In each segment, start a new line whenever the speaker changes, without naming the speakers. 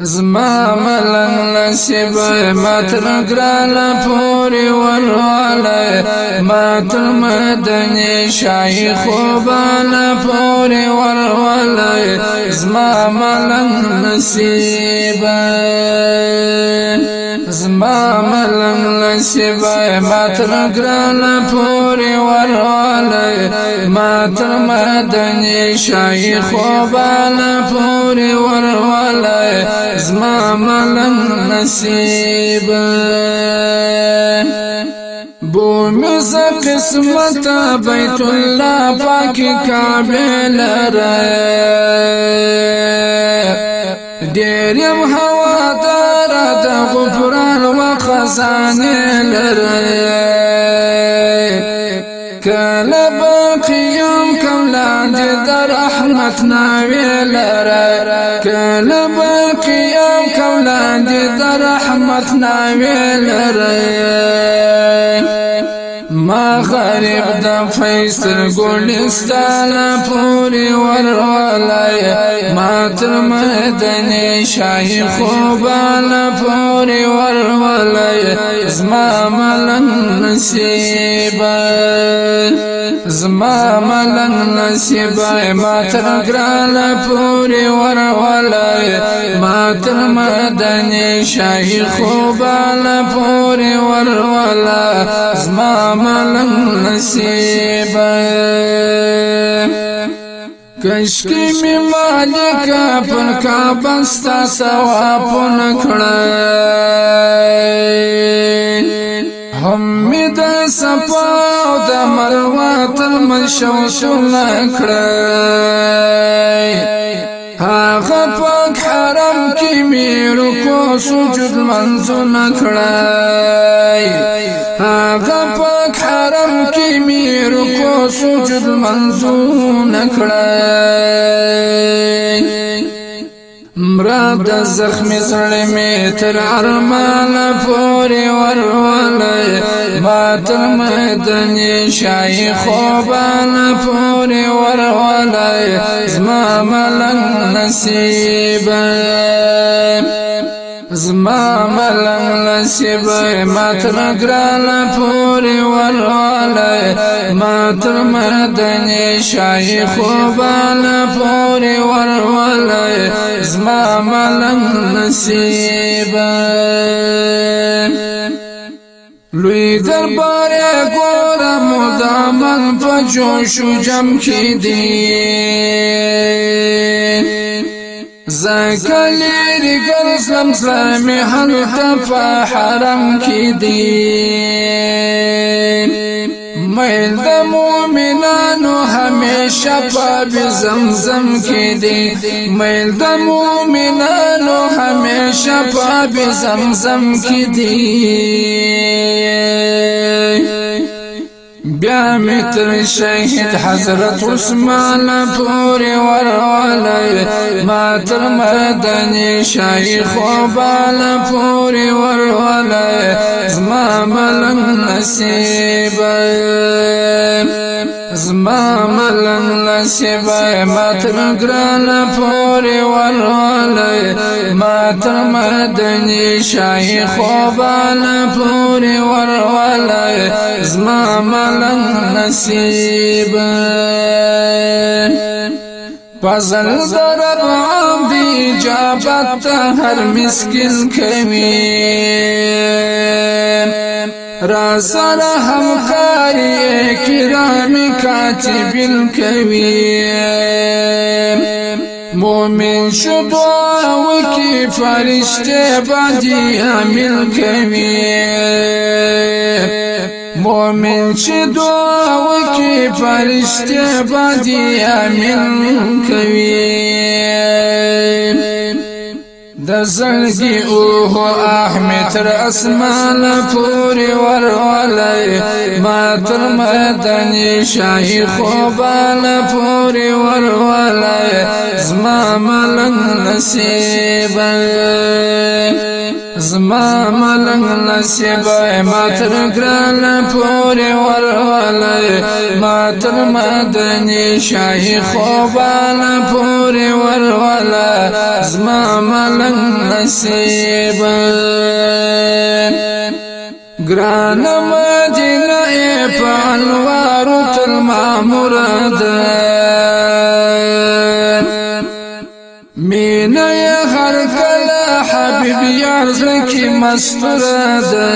زما ملنګ نصیب ماتر ګران پوری ورواله ماتر مدنی شیخ وبان پوری ورواله زما ملنګ نصیب ما ملم نصیبه ما تر ګران پورې ورواله ما تر مدني شیخ وباله پورې ورواله زما ملم نصیب بومی ز قسمت بیت الله پاک کعبه لره ډېر هم د غفران و خزانه لري کله باقیم کولاند در رحمت ناوی لري کله باقیم کولاند در رحمت ناوی لري ما غریب د فیصل ګلستان پوری ورولای ما تر مدن شاهی خوبان پوری ورولای زما ملن نصیب زما ملن نصیب ما تر ګران پوری ورولای ما تر مدن شاهی خوبان پوری ورولای زما عالم نصیب کشکی می مالک پر کابستا ثواب نکړه هم د صفا او د مروه تل منشو شو نکړه هغه پاک حرم کې می رکو سجود منځو نکړه هغه پاک حرم کې مې رکو سجد منزور نکړه مراد زخم زړه مې تر ارمان پورې ورولې ما تر مدن شیخ وبان پورې ورولې زما ملنګ نصیبه زما ملنګ نصیب ماتر ګران پوری وراله ماتر مردن شای خوبان پوری وراله زما ملنګ نصیب لوی دربار ګور مدامن په جوش جم کې دی زکلی گرزم زمی حلتا پا حرم کی دی میل د مومنانو همیشه پا بی زمزم کی دی میل د مومنانو همیشه پا بی زمزم کی دی بیا متر شهید حضرت عثمان پوری ورولای ما تر مدنی شیخ و پوری ورولای زما ملن نصیب زما ملنګ نصیبه ماتم ګران پورې ورولې ماتم مدني شای خوبان پورې ورولې زما ملنګ نصیبه فضل ضرب عبدی جابت هر مسکن کوي را سره همکاری کاتب کوي مومن شو دعا وکی فرشتے باندی مومن شو دعا وکی فرشتے باندی د زړګي اوه احمد تر اسمان پورې ورولای ما تر مدني شاهي خوبان پورې ورولای زما ملنګ نصیب زما ملنګ نصیبه ماتر ګران پورې ورولې ماتر مدني شاهي خوبان پورې ورولې زما ملنګ نصیبه ګران مدینه په انوار تل مامور ده زړه کې مستره ده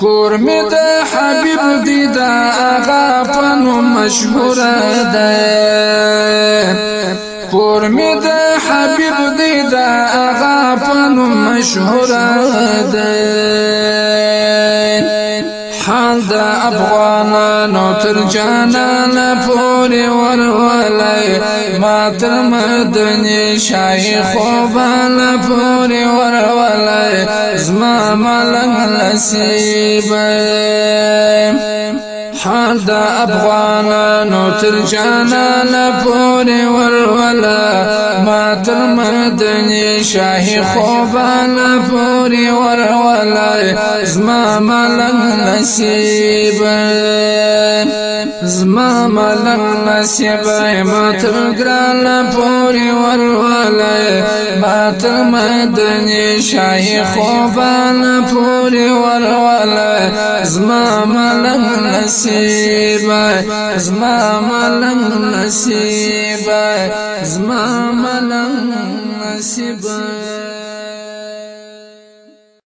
کور می د حبیب دی دا آغا پنو مشهور ده کور می د حبیب دی دا آغا پنو مشهور ده د افغانانو تر جانان پورې ورولای ما تر مدني شیخ وبال پورې ورولای زما ملنګ نصیب حال د افغانانو تر جانان پورې ورولای تر مدنی شاہی خوبانا پوری ورولای زما ملن نصیب زما ملک نصیب ما تر ګران پورې ورولای ما تر مدني شیخ خوبان پورې ورولای زما ملک نصیب زما ملک نصیب زما ملک نصیب